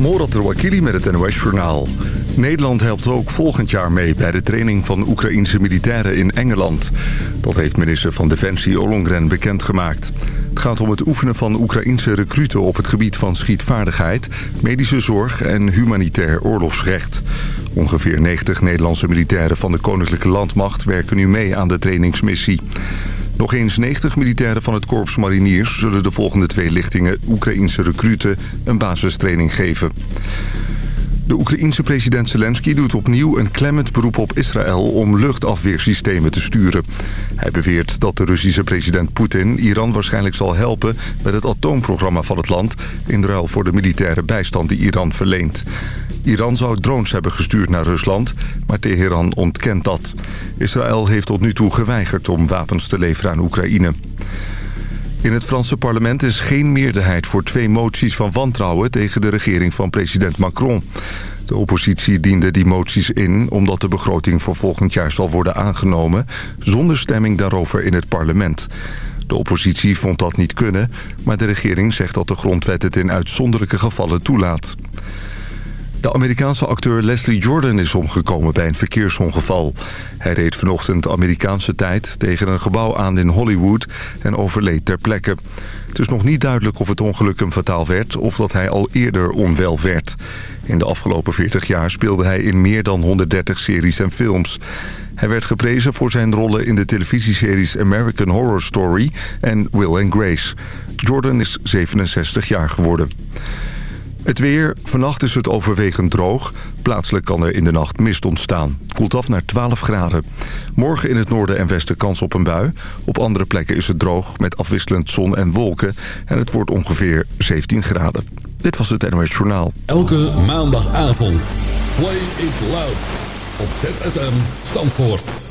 Morat Wakili met het NOS-journaal. Nederland helpt ook volgend jaar mee bij de training van Oekraïense militairen in Engeland. Dat heeft minister van Defensie Ollongren bekendgemaakt. Het gaat om het oefenen van Oekraïense recruten op het gebied van schietvaardigheid... medische zorg en humanitair oorlogsrecht. Ongeveer 90 Nederlandse militairen van de Koninklijke Landmacht werken nu mee aan de trainingsmissie. Nog eens 90 militairen van het Korps Mariniers zullen de volgende twee lichtingen Oekraïense recruten een basistraining geven. De Oekraïense president Zelensky doet opnieuw een klemmend beroep op Israël om luchtafweersystemen te sturen. Hij beweert dat de Russische president Poetin Iran waarschijnlijk zal helpen met het atoomprogramma van het land... in ruil voor de militaire bijstand die Iran verleent. Iran zou drones hebben gestuurd naar Rusland, maar Teheran ontkent dat. Israël heeft tot nu toe geweigerd om wapens te leveren aan Oekraïne. In het Franse parlement is geen meerderheid voor twee moties van wantrouwen tegen de regering van president Macron. De oppositie diende die moties in omdat de begroting voor volgend jaar zal worden aangenomen... zonder stemming daarover in het parlement. De oppositie vond dat niet kunnen, maar de regering zegt dat de grondwet het in uitzonderlijke gevallen toelaat. De Amerikaanse acteur Leslie Jordan is omgekomen bij een verkeersongeval. Hij reed vanochtend Amerikaanse tijd tegen een gebouw aan in Hollywood en overleed ter plekke. Het is nog niet duidelijk of het ongeluk hem fataal werd of dat hij al eerder onwel werd. In de afgelopen 40 jaar speelde hij in meer dan 130 series en films. Hij werd geprezen voor zijn rollen in de televisieseries American Horror Story en Will and Grace. Jordan is 67 jaar geworden. Het weer. Vannacht is het overwegend droog. Plaatselijk kan er in de nacht mist ontstaan. Koelt af naar 12 graden. Morgen in het noorden en westen kans op een bui. Op andere plekken is het droog met afwisselend zon en wolken. En het wordt ongeveer 17 graden. Dit was het NOS Journaal. Elke maandagavond. Play it loud. Op ZFM Zandvoort.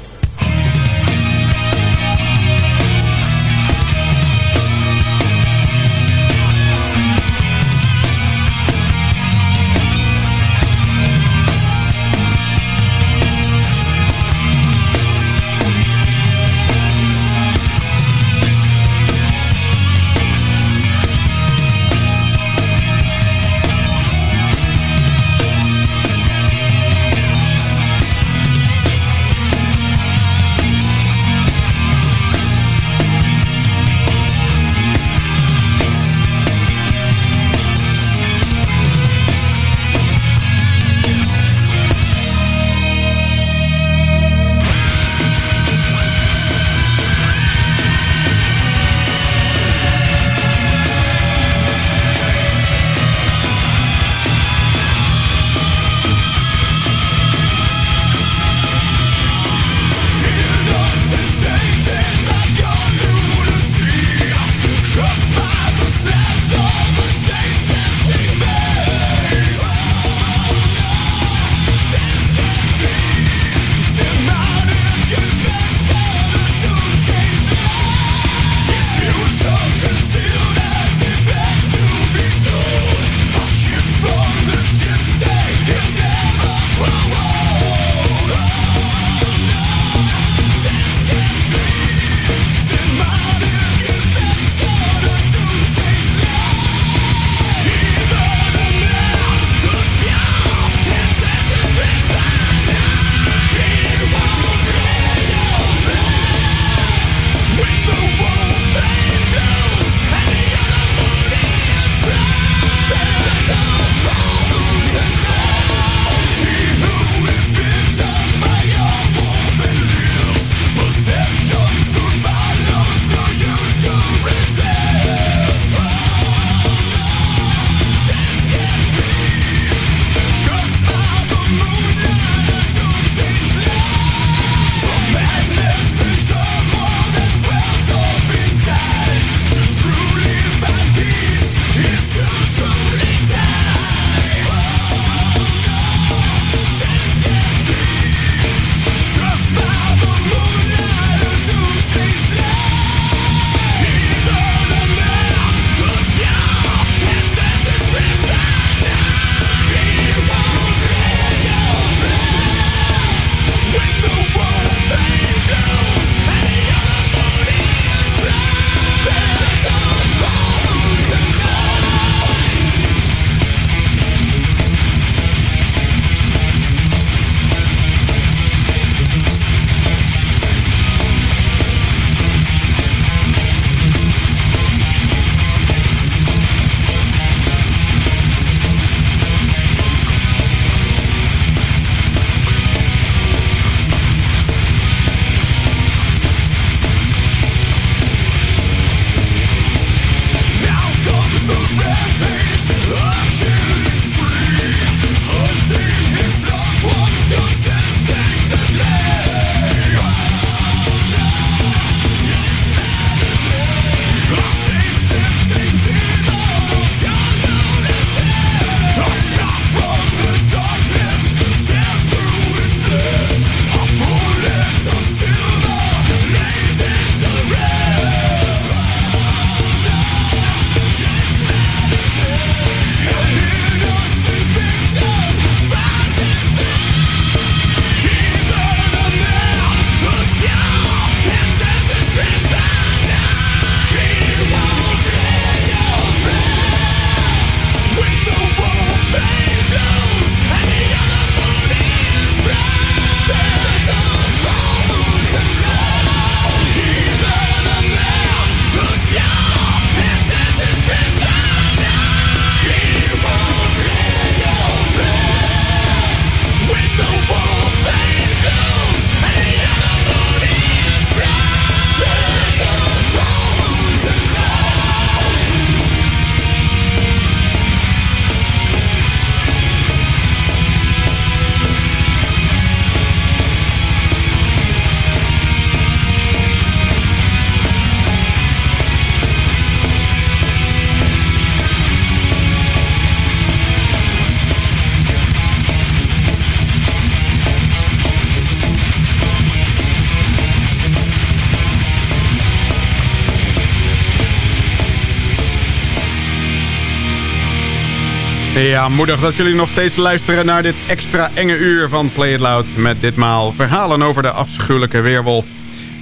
Ja, moedig dat jullie nog steeds luisteren naar dit extra enge uur van Play It Loud... met ditmaal verhalen over de afschuwelijke weerwolf.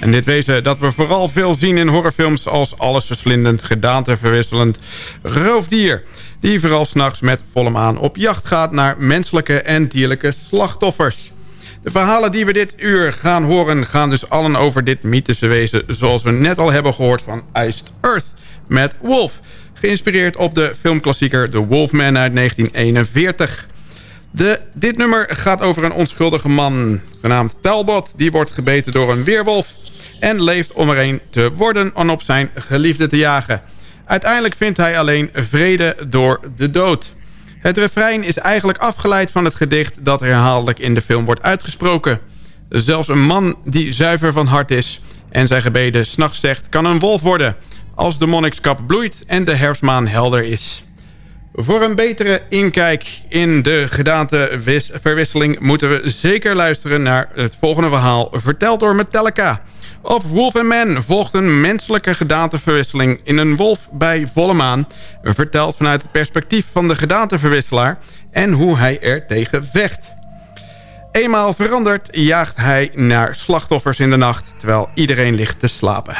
En dit wezen dat we vooral veel zien in horrorfilms... als allesverslindend, gedaanteverwisselend roofdier... die vooral s'nachts met volle maan op jacht gaat... naar menselijke en dierlijke slachtoffers. De verhalen die we dit uur gaan horen... gaan dus allen over dit mythische wezen... zoals we net al hebben gehoord van Iced Earth met Wolf... Geïnspireerd op de filmklassieker The Wolfman uit 1941. De, dit nummer gaat over een onschuldige man genaamd Talbot. Die wordt gebeten door een weerwolf en leeft om er een te worden en op zijn geliefde te jagen. Uiteindelijk vindt hij alleen vrede door de dood. Het refrein is eigenlijk afgeleid van het gedicht dat herhaaldelijk in de film wordt uitgesproken. Zelfs een man die zuiver van hart is en zijn gebeden s'nachts zegt kan een wolf worden als de monnikskap bloeit en de herfstmaan helder is. Voor een betere inkijk in de gedaanteverwisseling... moeten we zeker luisteren naar het volgende verhaal... verteld door Metallica. Of Wolf and Man volgt een menselijke gedaanteverwisseling... in een wolf bij volle maan... verteld vanuit het perspectief van de gedaanteverwisselaar... en hoe hij er tegen vecht. Eenmaal veranderd jaagt hij naar slachtoffers in de nacht... terwijl iedereen ligt te slapen.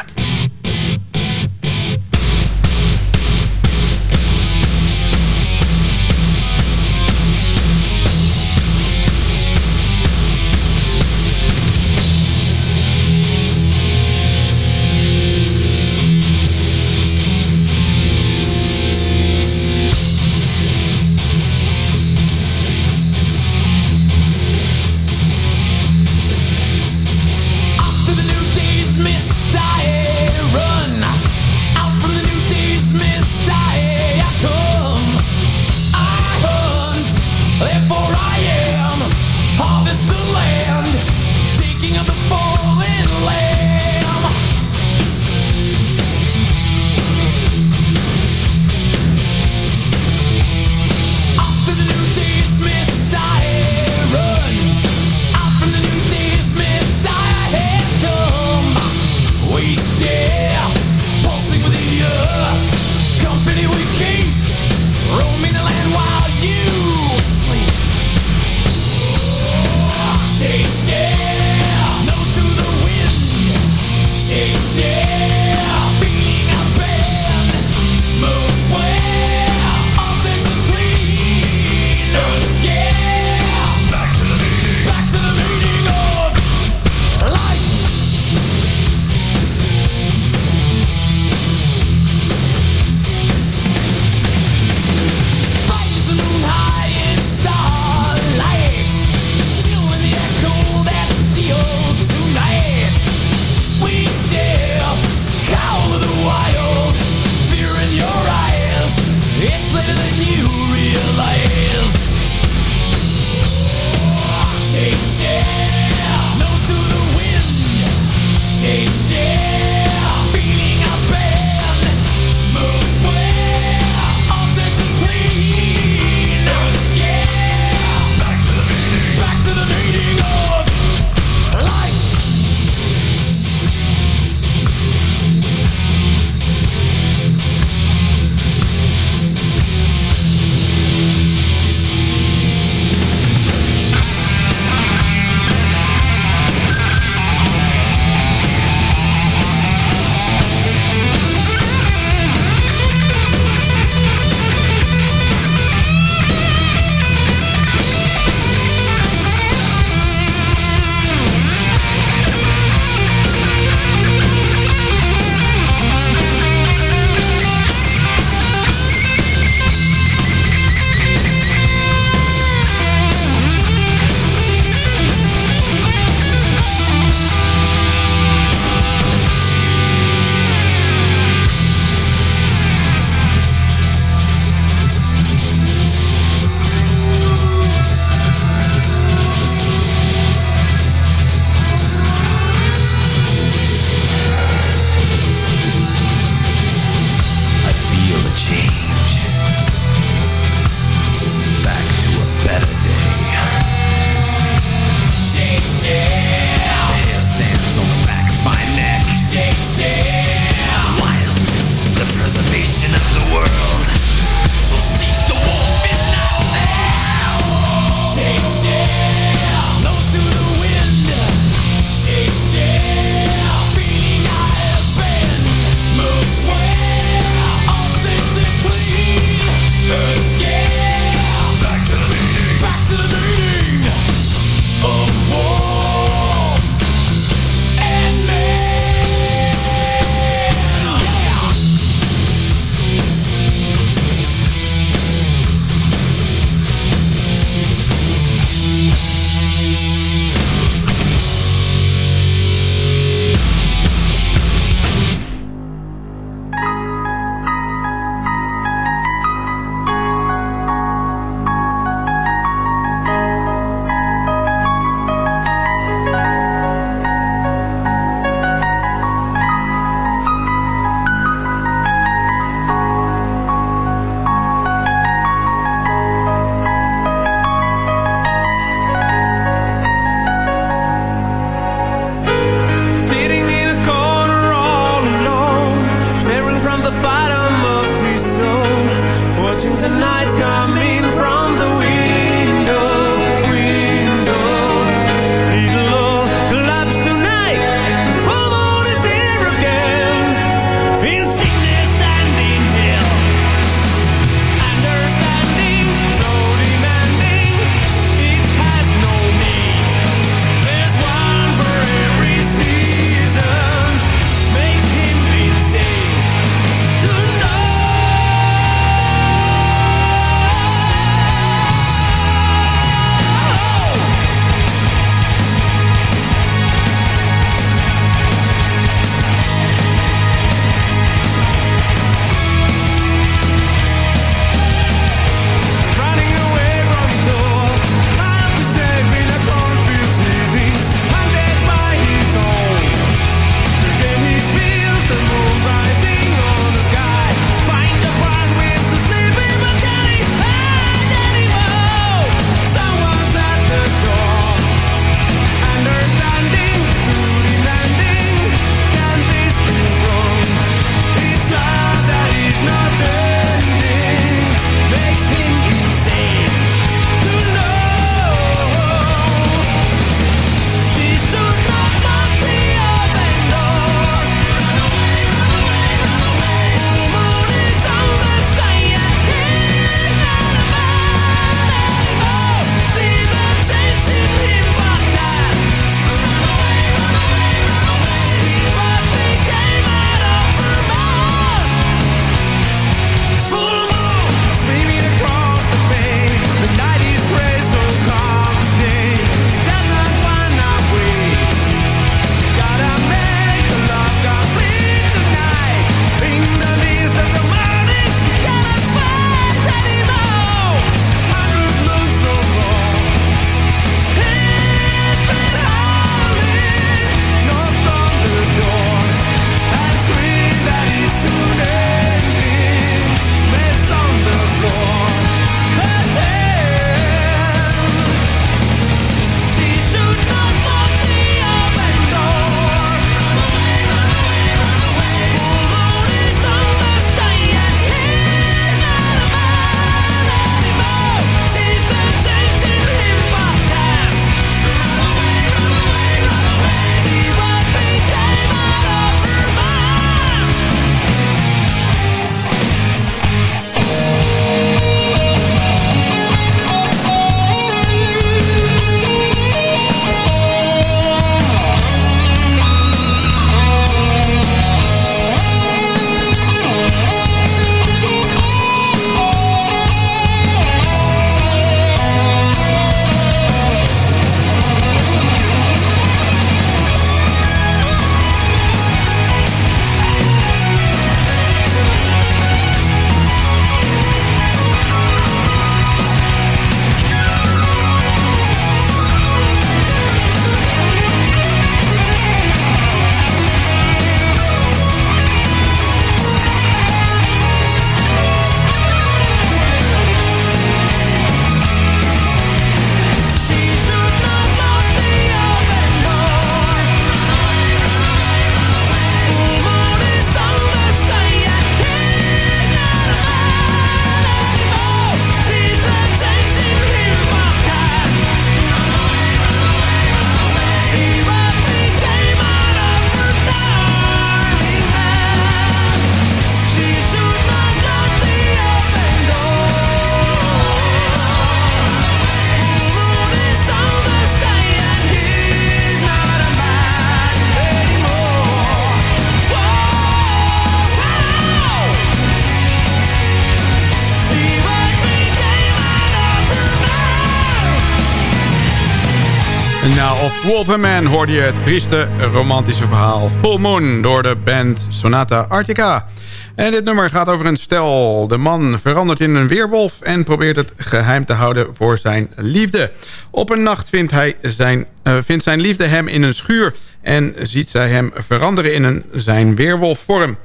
Wolverman hoorde je het trieste romantische verhaal Full Moon door de band Sonata Arctica. En dit nummer gaat over een stel. De man verandert in een weerwolf en probeert het geheim te houden voor zijn liefde. Op een nacht vindt, hij zijn, uh, vindt zijn liefde hem in een schuur en ziet zij hem veranderen in een, zijn weerwolfvorm.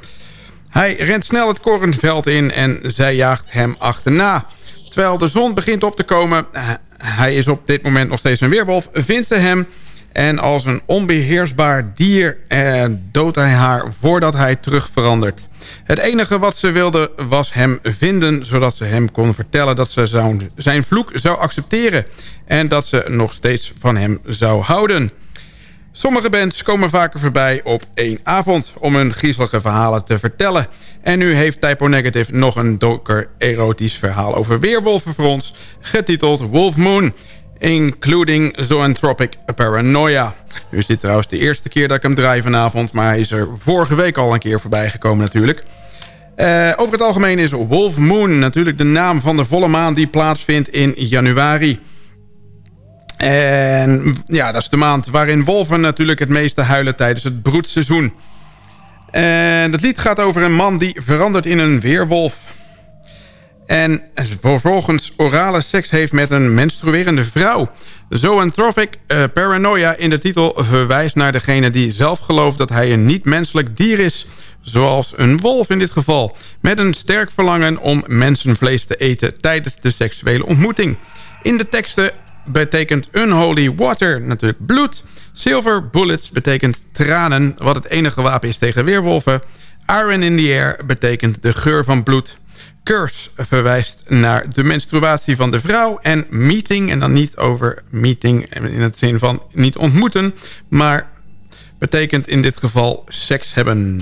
Hij rent snel het kornveld in en zij jaagt hem achterna. Terwijl de zon begint op te komen, eh, hij is op dit moment nog steeds een weerwolf, vindt ze hem... en als een onbeheersbaar dier eh, doodt hij haar voordat hij terug verandert. Het enige wat ze wilde was hem vinden... zodat ze hem kon vertellen dat ze zijn vloek zou accepteren... en dat ze nog steeds van hem zou houden... Sommige bands komen vaker voorbij op één avond om hun griezelige verhalen te vertellen. En nu heeft Typo Negative nog een donker erotisch verhaal over weerwolven voor ons... getiteld Wolf Moon, including zoanthropic paranoia. Nu is dit trouwens de eerste keer dat ik hem draai vanavond... maar hij is er vorige week al een keer voorbij gekomen natuurlijk... Uh, over het algemeen is Wolf Moon natuurlijk de naam van de volle maan die plaatsvindt in januari. En ja, dat is de maand waarin wolven natuurlijk het meeste huilen tijdens het broedseizoen. En het lied gaat over een man die verandert in een weerwolf. En vervolgens orale seks heeft met een menstruerende vrouw. Zoanthropic uh, paranoia in de titel verwijst naar degene die zelf gelooft dat hij een niet-menselijk dier is. Zoals een wolf in dit geval. Met een sterk verlangen om mensenvlees te eten tijdens de seksuele ontmoeting. In de teksten betekent unholy water, natuurlijk bloed. Silver bullets betekent tranen, wat het enige wapen is tegen weerwolven. Iron in the air betekent de geur van bloed. Curse verwijst naar de menstruatie van de vrouw. En meeting, en dan niet over meeting in het zin van niet ontmoeten... maar betekent in dit geval seks hebben.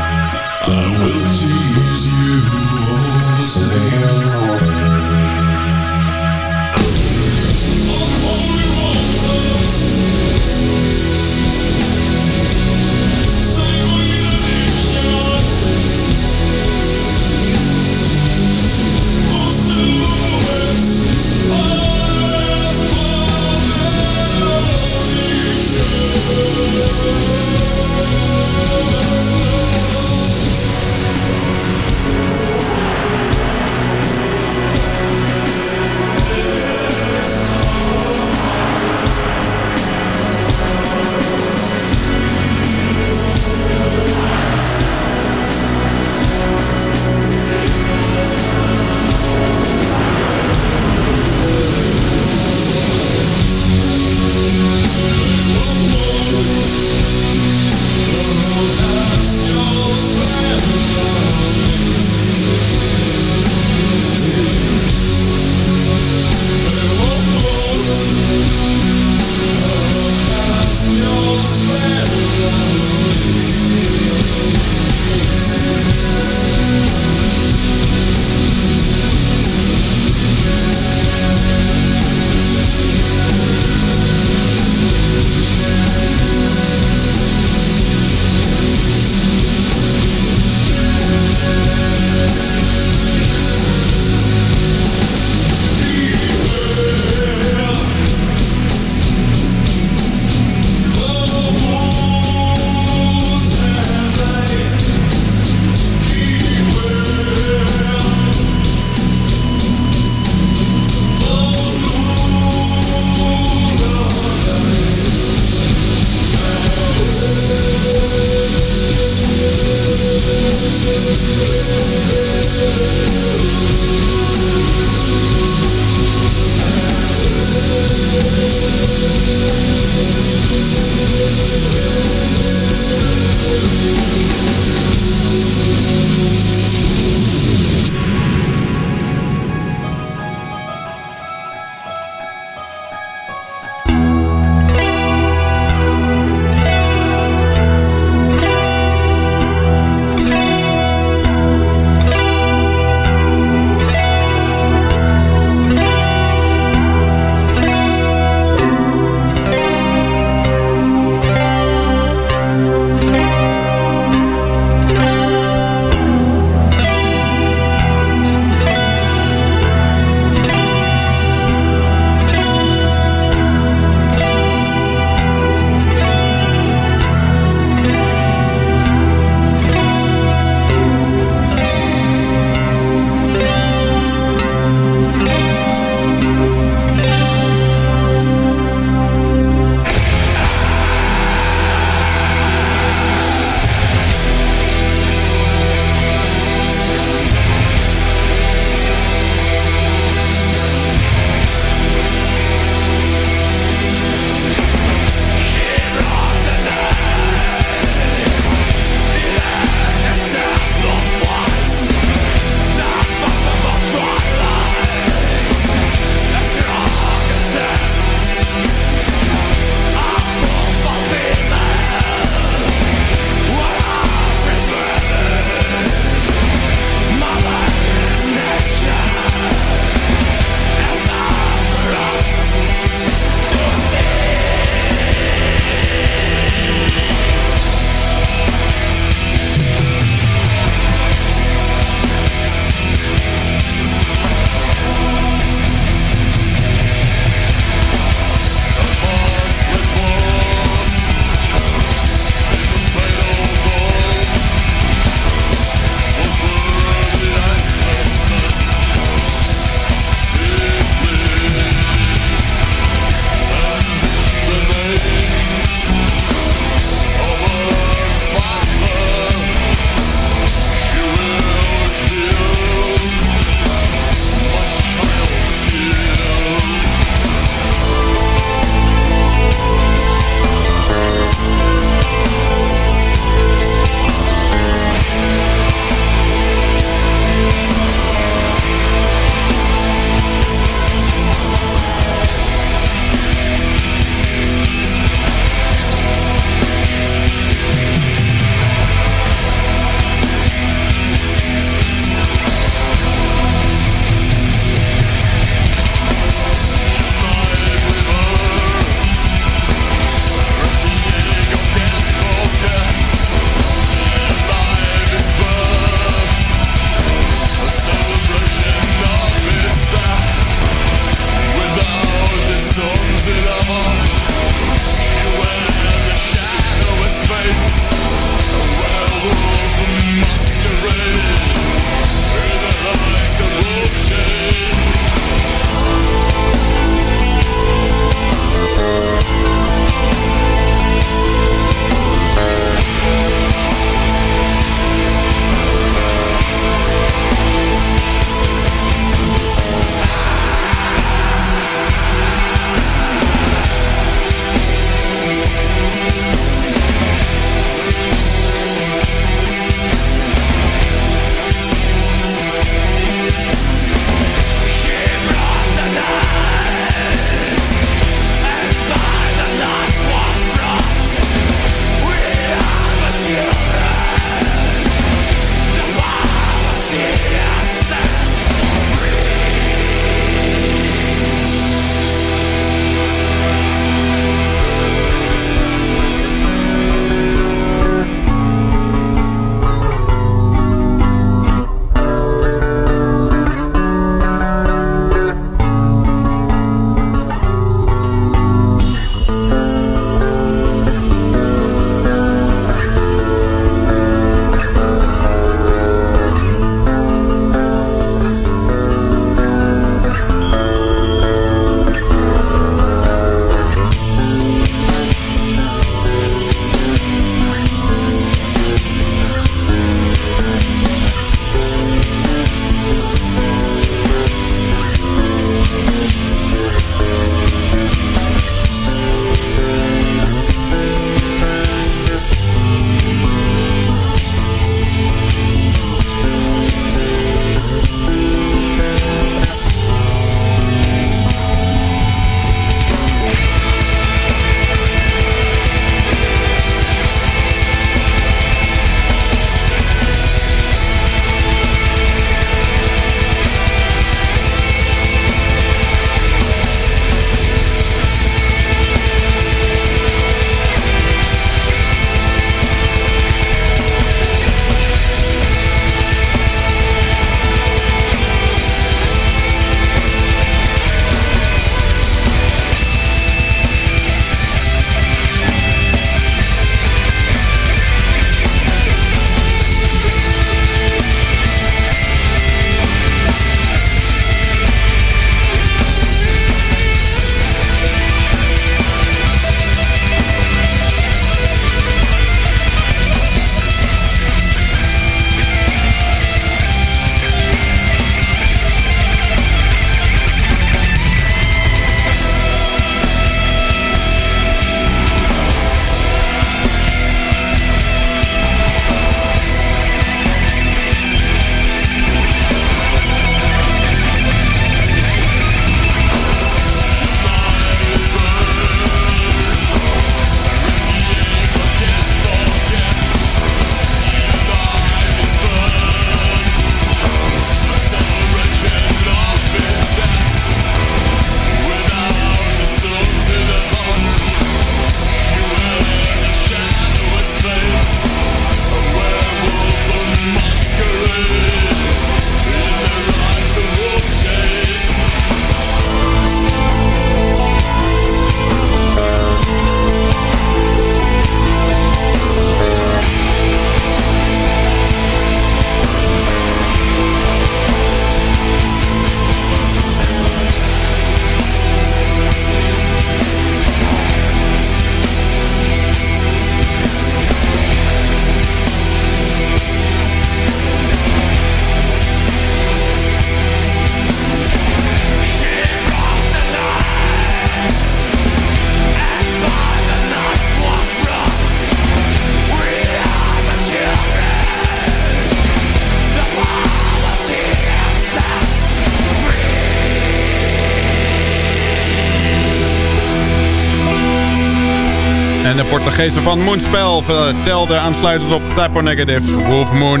De Portugezen van Moonspel vertelden aansluitend op Typo Negatives Wolf Moon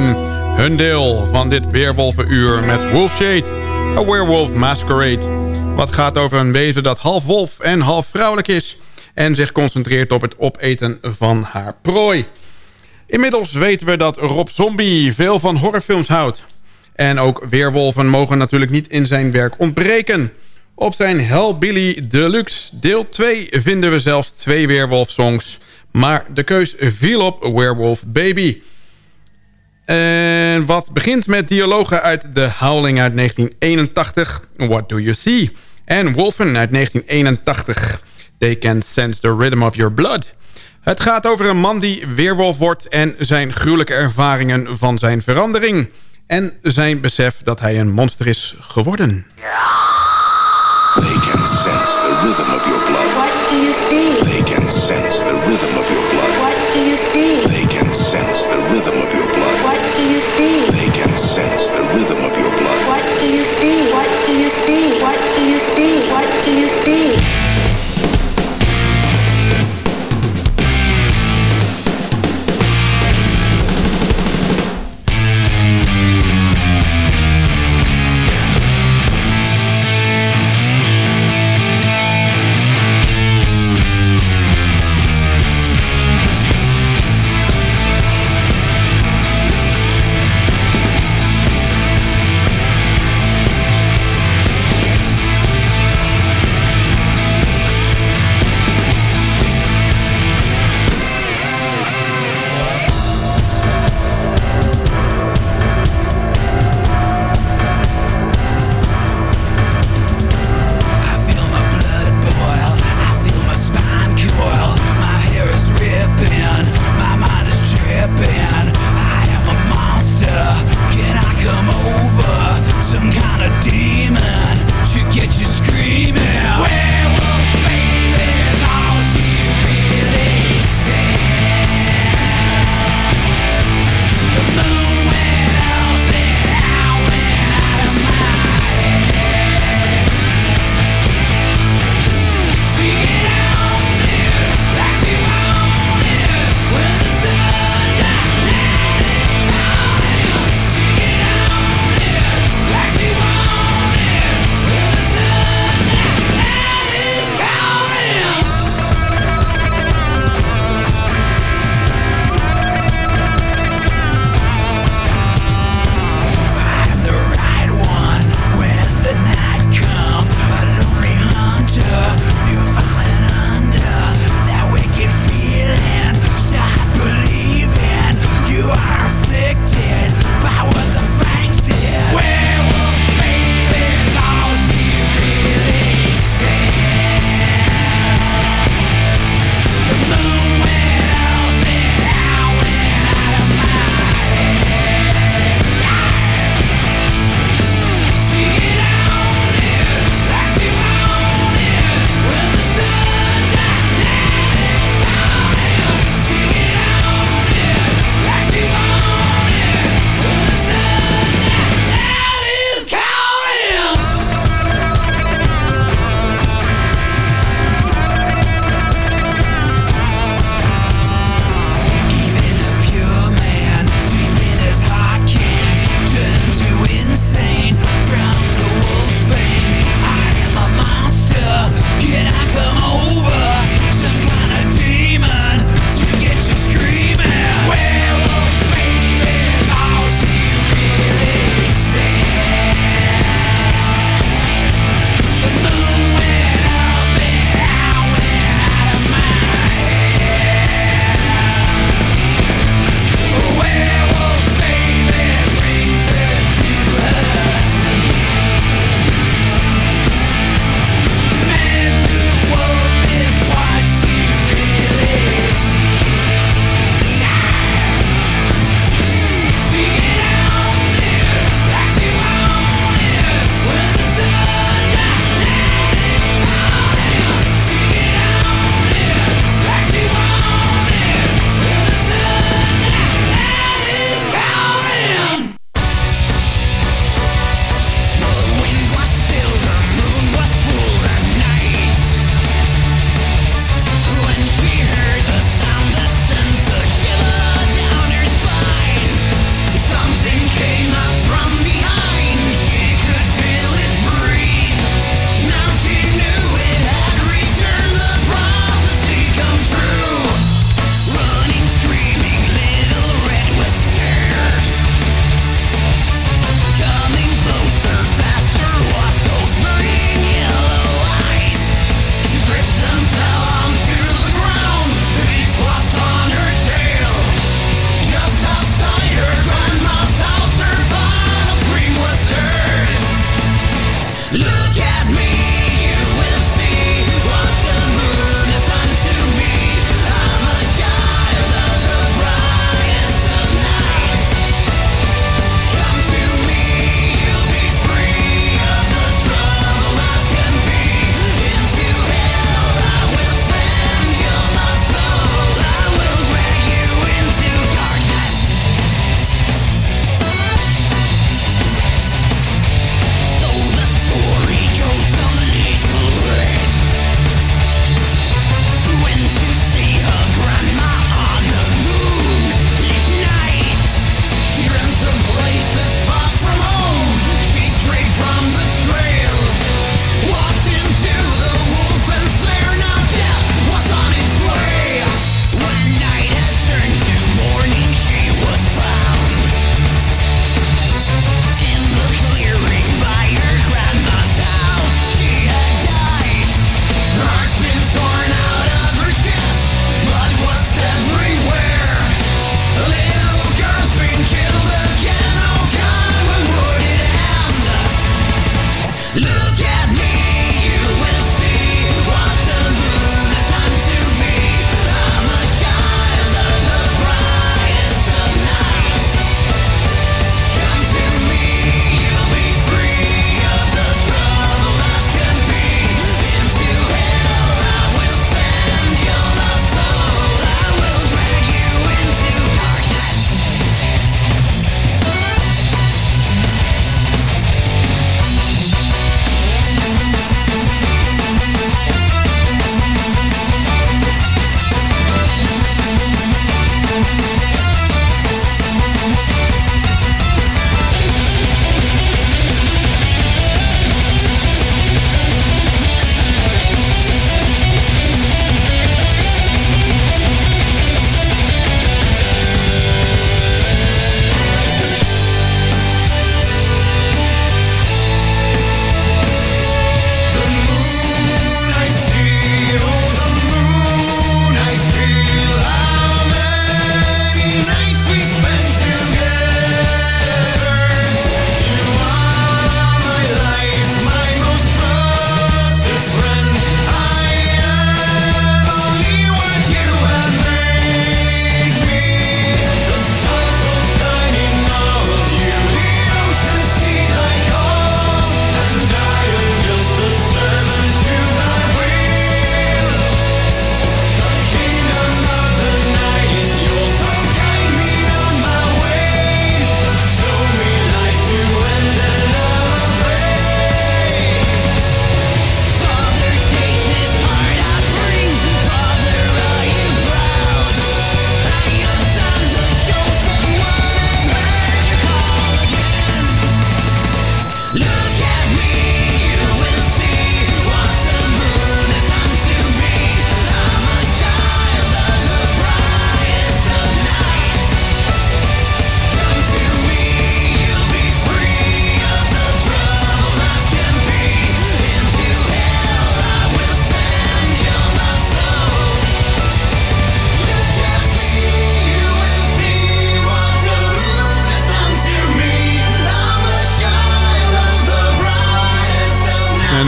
hun deel van dit weerwolvenuur met Wolfshade, A Werewolf Masquerade. Wat gaat over een wezen dat half wolf en half vrouwelijk is en zich concentreert op het opeten van haar prooi. Inmiddels weten we dat Rob Zombie veel van horrorfilms houdt. En ook weerwolven mogen natuurlijk niet in zijn werk ontbreken. Op zijn Hellbilly Deluxe deel 2 vinden we zelfs twee weerwolfsongs. Maar de keus viel op Werewolf Baby. En wat begint met dialogen uit The Howling uit 1981. What Do You See? En Wolfen uit 1981. They Can Sense the Rhythm of Your Blood. Het gaat over een man die weerwolf wordt... en zijn gruwelijke ervaringen van zijn verandering. En zijn besef dat hij een monster is geworden. They can sense the rhythm of your blood. What do you see? They can sense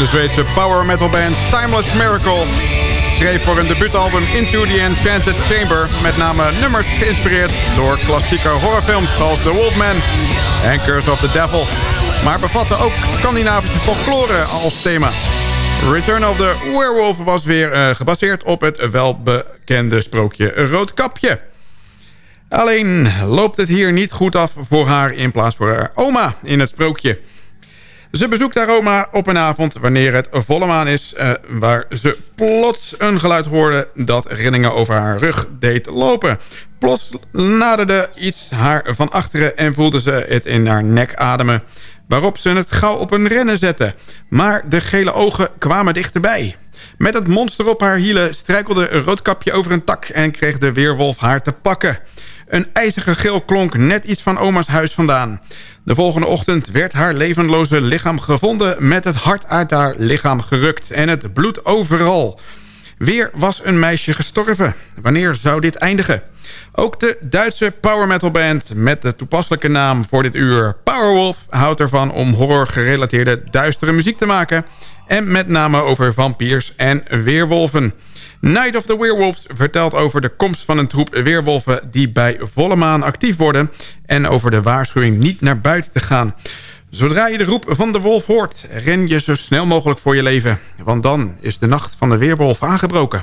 Zweedse power metal band Timeless Miracle schreef voor een debuutalbum Into the Enchanted Chamber... met name nummers geïnspireerd door klassieke horrorfilms zoals The Wolfman en Curse of the Devil. Maar bevatte ook Scandinavische folklore als thema. Return of the Werewolf was weer uh, gebaseerd op het welbekende sprookje Roodkapje. Alleen loopt het hier niet goed af voor haar in plaats voor haar oma in het sprookje. Ze bezoekt haar oma op een avond wanneer het volle maan is... Uh, waar ze plots een geluid hoorde dat rillingen over haar rug deed lopen. Plots naderde iets haar van achteren en voelde ze het in haar nek ademen... waarop ze het gauw op een rennen zette. Maar de gele ogen kwamen dichterbij. Met het monster op haar hielen strijkelde een roodkapje over een tak... en kreeg de weerwolf haar te pakken... Een ijzige gil klonk net iets van oma's huis vandaan. De volgende ochtend werd haar levenloze lichaam gevonden... met het hart uit haar lichaam gerukt en het bloed overal. Weer was een meisje gestorven. Wanneer zou dit eindigen? Ook de Duitse power metal band met de toepasselijke naam voor dit uur... Powerwolf houdt ervan om horror-gerelateerde duistere muziek te maken... en met name over vampiers en weerwolven... Night of the Werewolves vertelt over de komst van een troep weerwolven... die bij volle maan actief worden... en over de waarschuwing niet naar buiten te gaan. Zodra je de roep van de wolf hoort, ren je zo snel mogelijk voor je leven. Want dan is de nacht van de weerwolf aangebroken.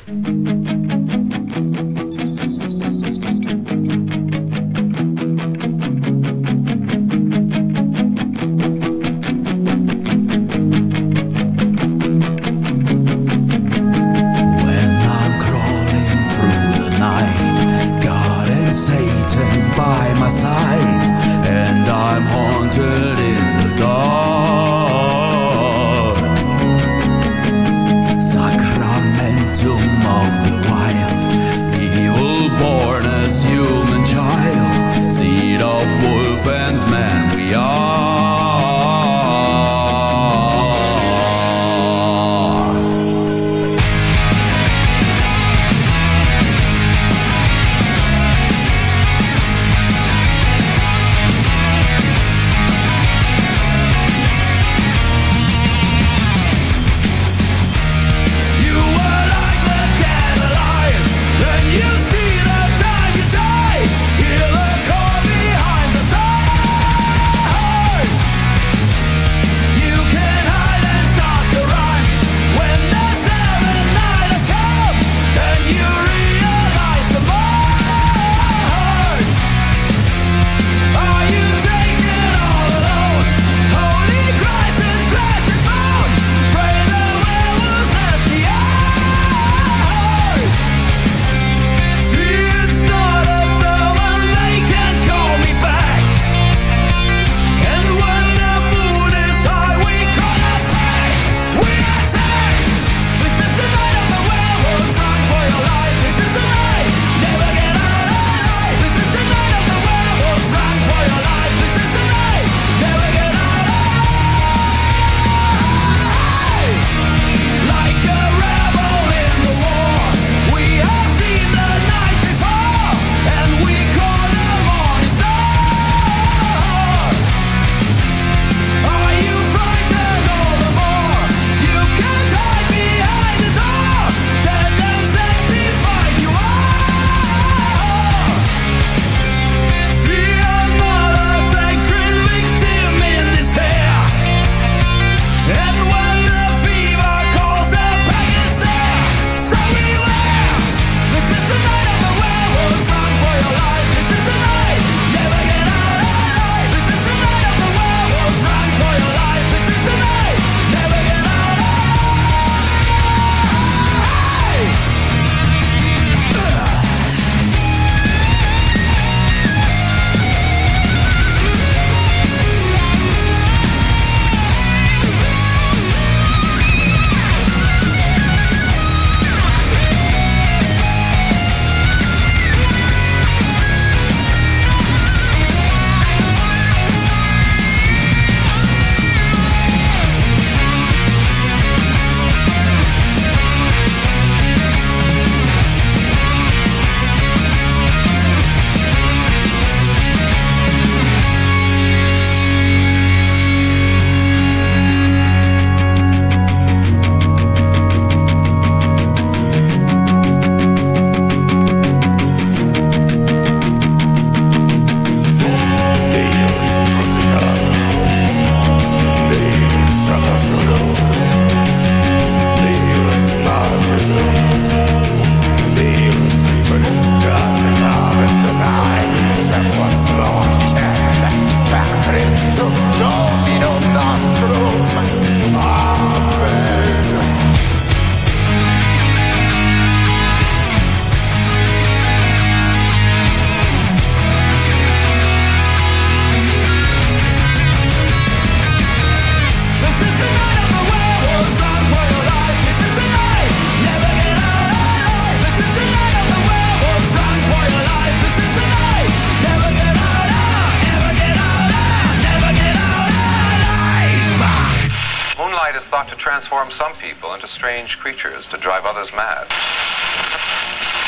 Transform some people into strange creatures to drive others mad.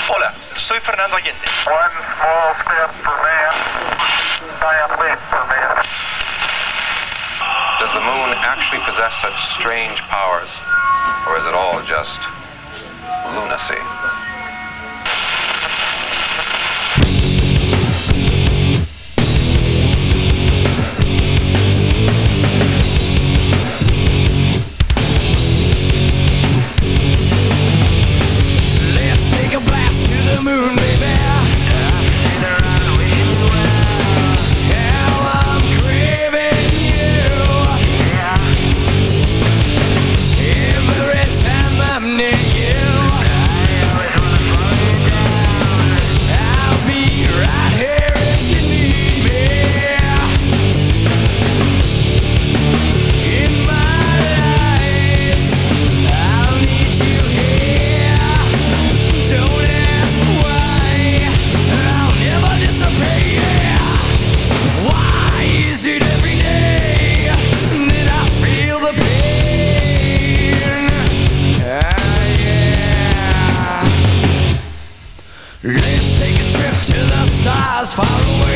Hola, soy Fernando Allende. One small step for man, giant leap for man. Does the moon actually possess such strange powers, or is it all just lunacy? Moon, Let's take a trip to the stars far away.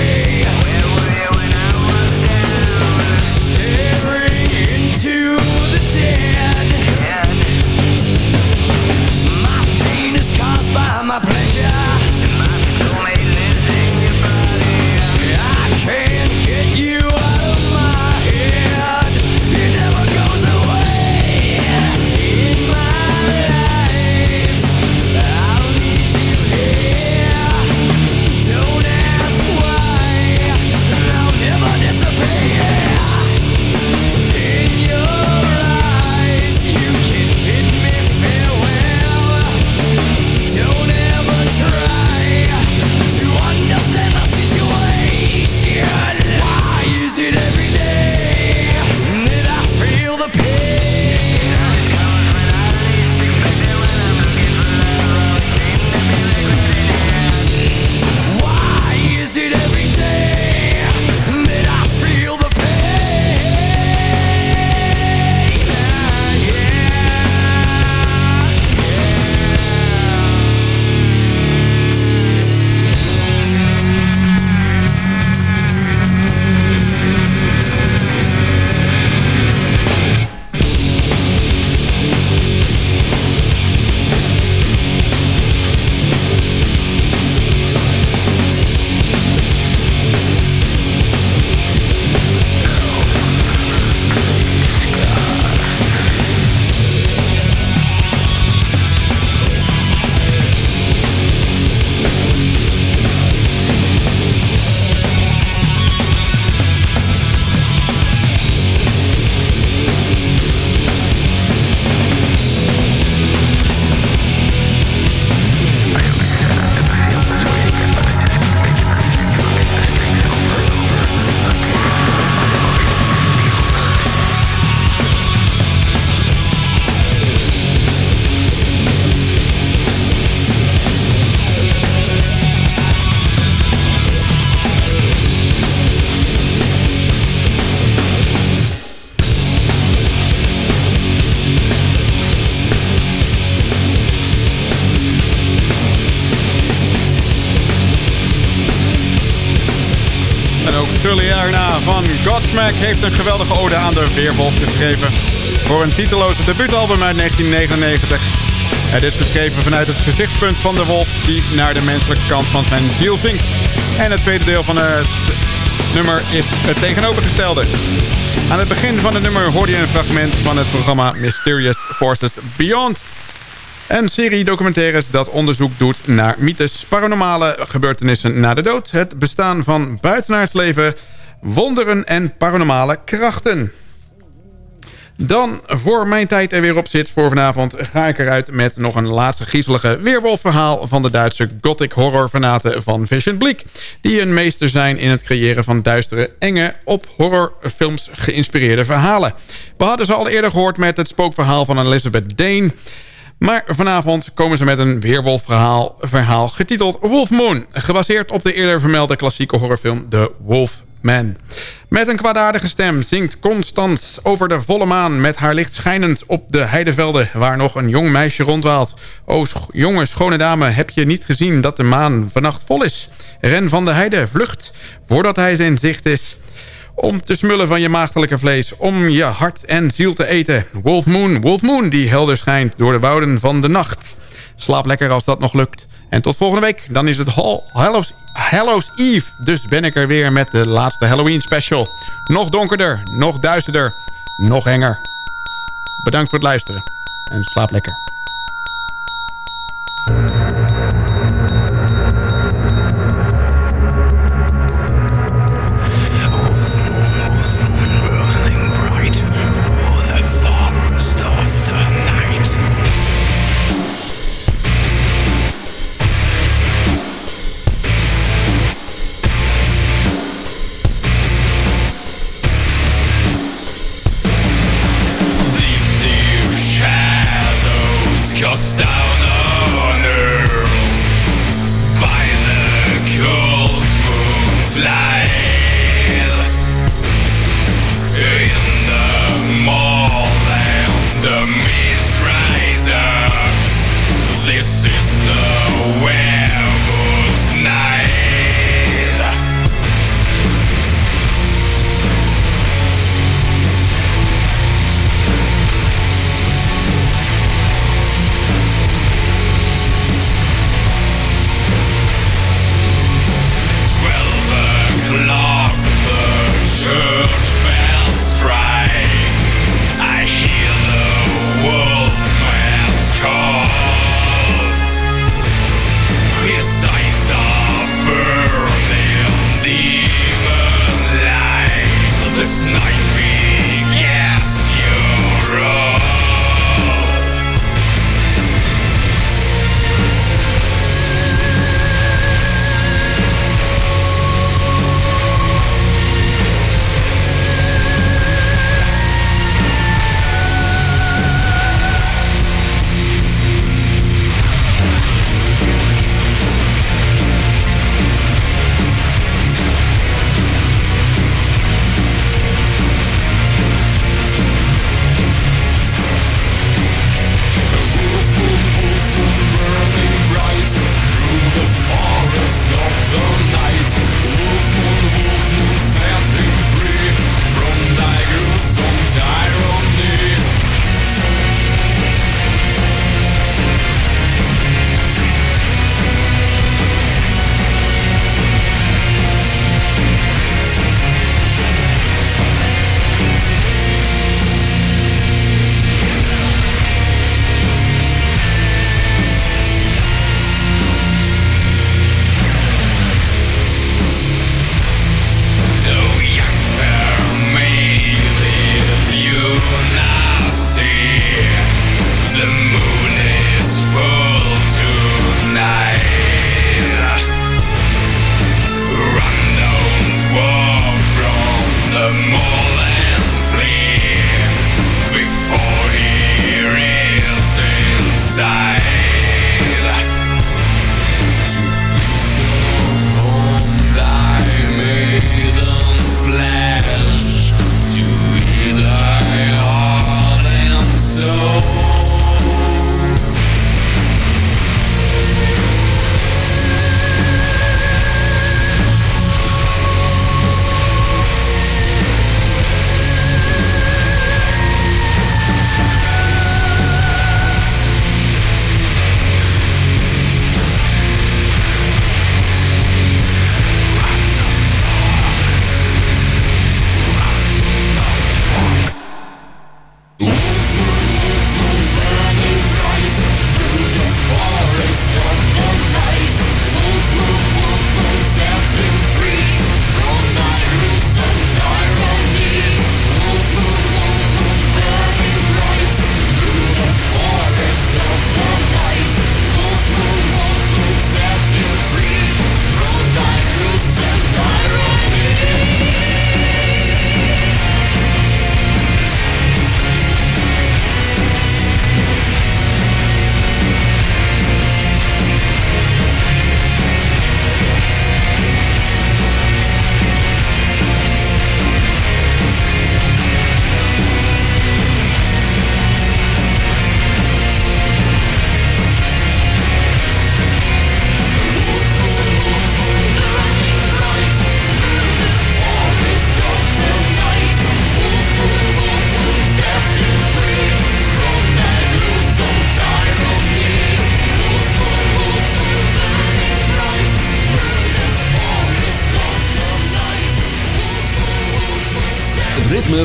Heeft een geweldige ode aan de Weerwolf geschreven. Voor een titeloze debuutalbum uit 1999. Het is geschreven vanuit het gezichtspunt van de wolf die naar de menselijke kant van zijn ziel zinkt. En het tweede deel van het nummer is het tegenovergestelde. Aan het begin van het nummer hoorde je een fragment van het programma Mysterious Forces Beyond. Een serie documentaires dat onderzoek doet naar mythes, paranormale gebeurtenissen na de dood... het bestaan van buitenaards leven, wonderen en paranormale krachten. Dan, voor mijn tijd er weer op zit voor vanavond... ga ik eruit met nog een laatste griezelige weerwolfverhaal... van de Duitse gothic horrorfanaten van Vision Bleak... die een meester zijn in het creëren van duistere, enge... op horrorfilms geïnspireerde verhalen. We hadden ze al eerder gehoord met het spookverhaal van Elizabeth Dane... Maar vanavond komen ze met een weerwolfverhaal verhaal getiteld Wolf Moon. Gebaseerd op de eerder vermelde klassieke horrorfilm The Wolfman. Met een kwaadaardige stem zingt Constance over de volle maan... met haar licht schijnend op de heidevelden... waar nog een jong meisje rondwaalt. O, jonge, schone dame, heb je niet gezien dat de maan vannacht vol is? Ren van de heide, vlucht, voordat hij zijn zicht is... Om te smullen van je maagdelijke vlees, om je hart en ziel te eten. Wolf Moon, Wolf Moon, die helder schijnt door de wouden van de nacht. Slaap lekker als dat nog lukt. En tot volgende week, dan is het Hall, Hallows, Hallows Eve. Dus ben ik er weer met de laatste Halloween special. Nog donkerder, nog duisterder, nog enger. Bedankt voor het luisteren. En slaap lekker.